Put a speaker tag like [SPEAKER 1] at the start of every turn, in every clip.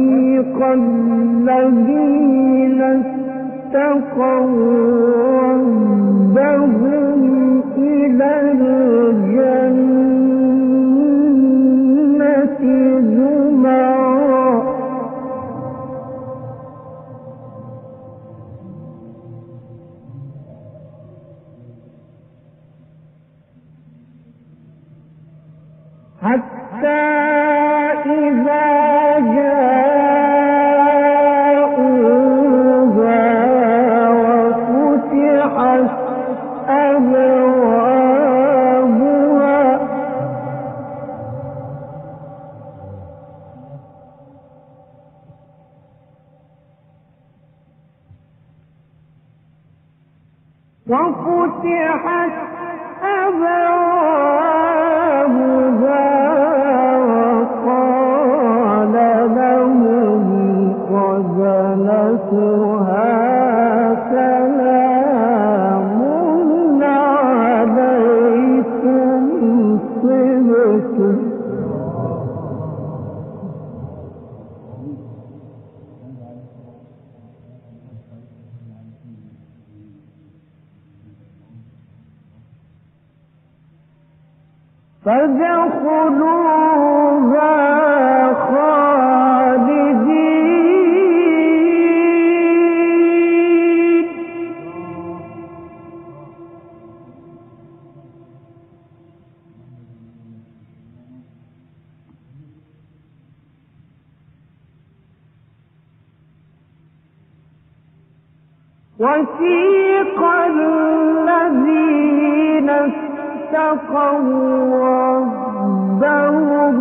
[SPEAKER 1] طريق الذين اتقوا ربهم إلى الجنة وفي اتقوا ربهم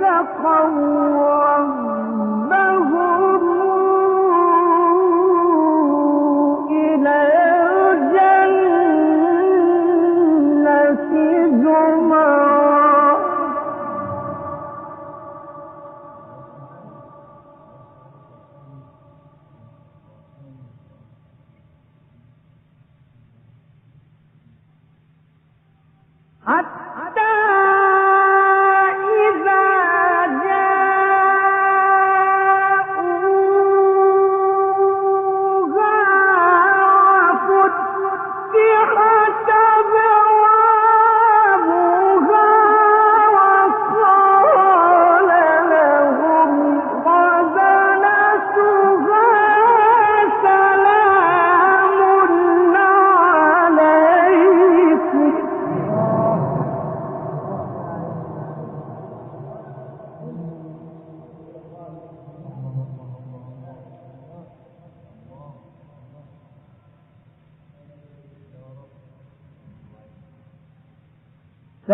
[SPEAKER 1] يتقوم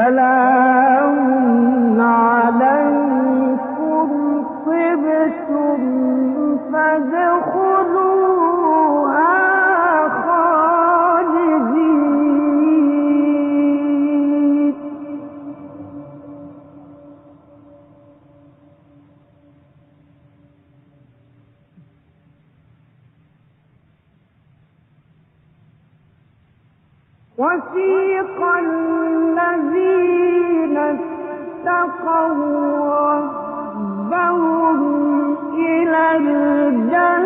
[SPEAKER 1] سلام وسيق الذين اتقوا ربهم إلى الجنة.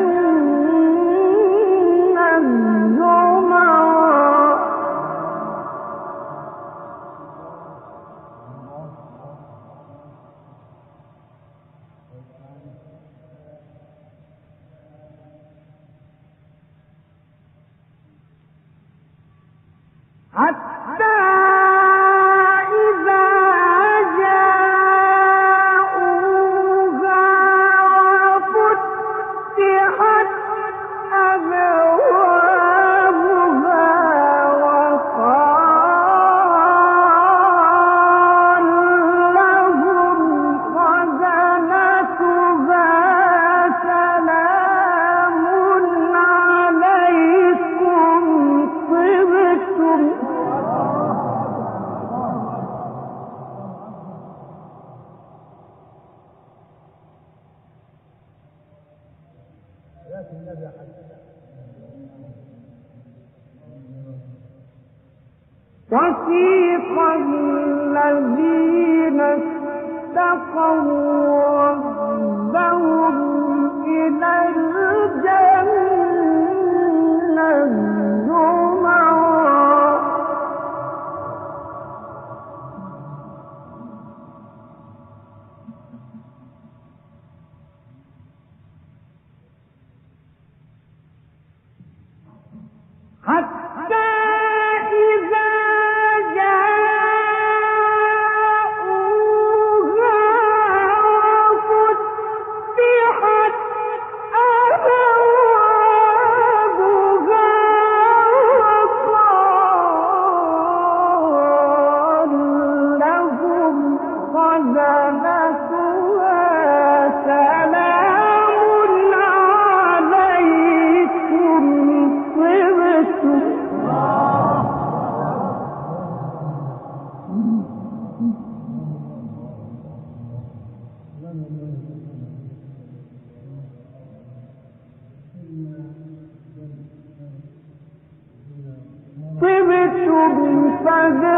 [SPEAKER 1] أبدا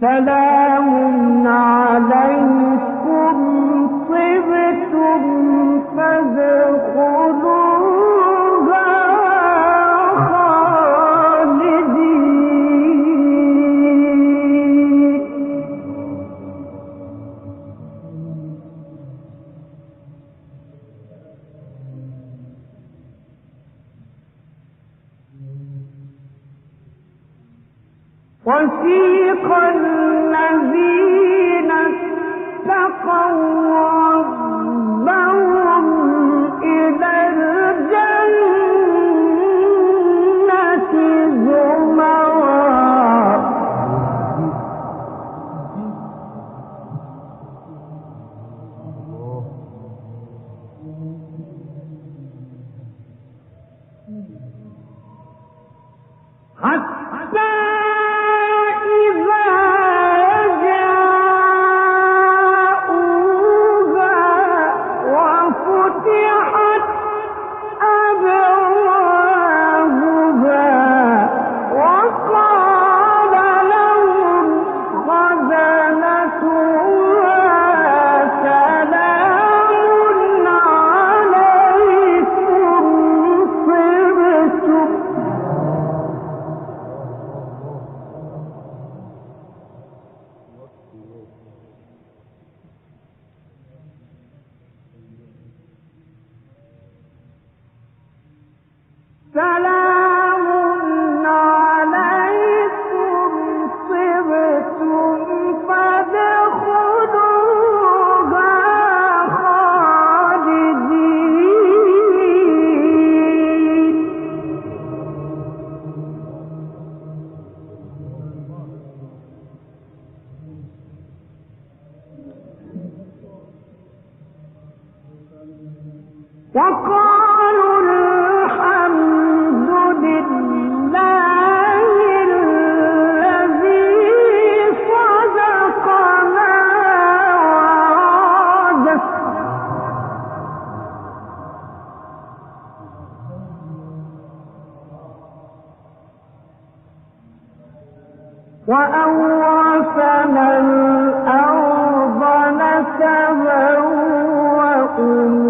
[SPEAKER 1] سلام عليكم طبتم فادخلوا وأورثنا الأرض نتبوأ من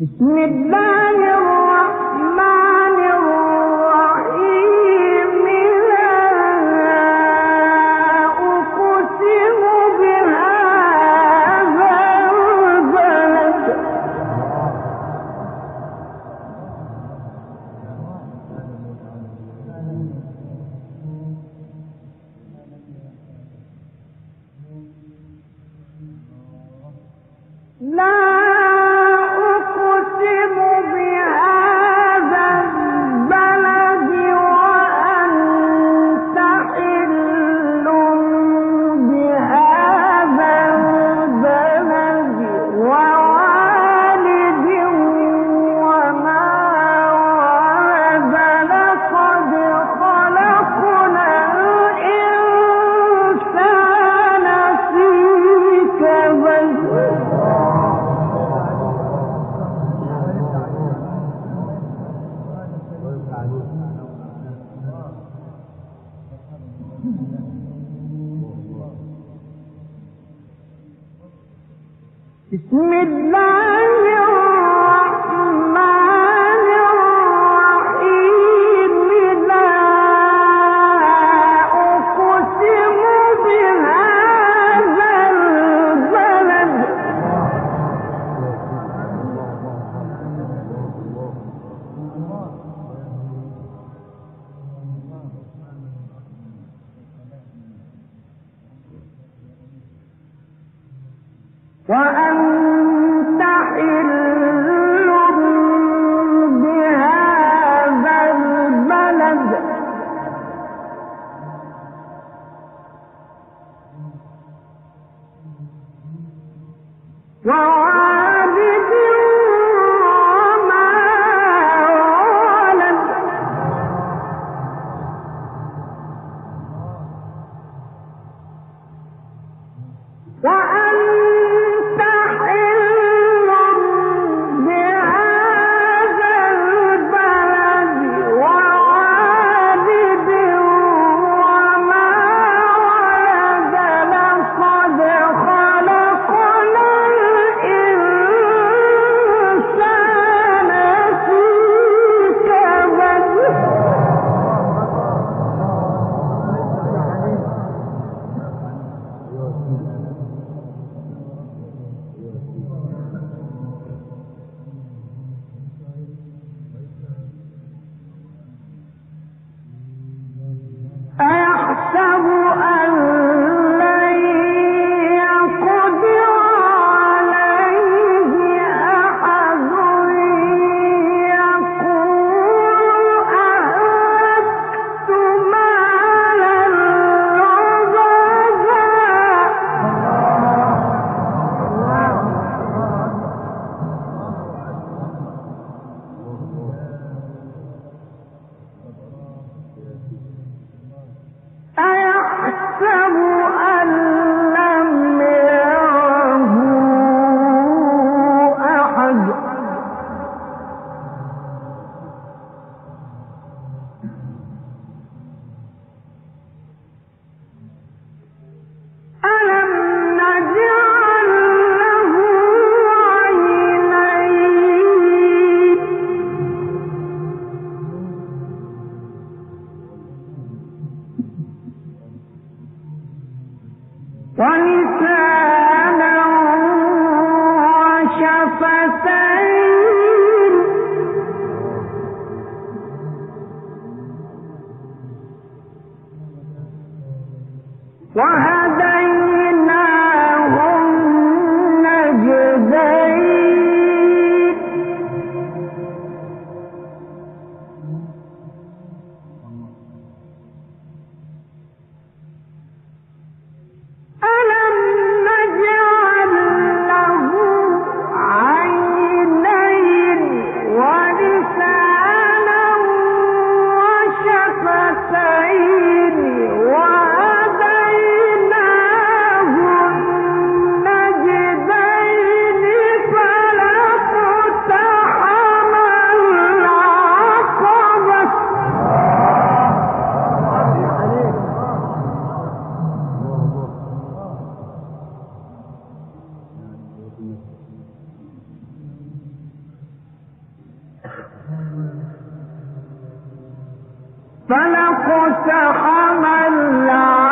[SPEAKER 1] بسم الله الرحمن وأنت Why? فلاقتحم العقبة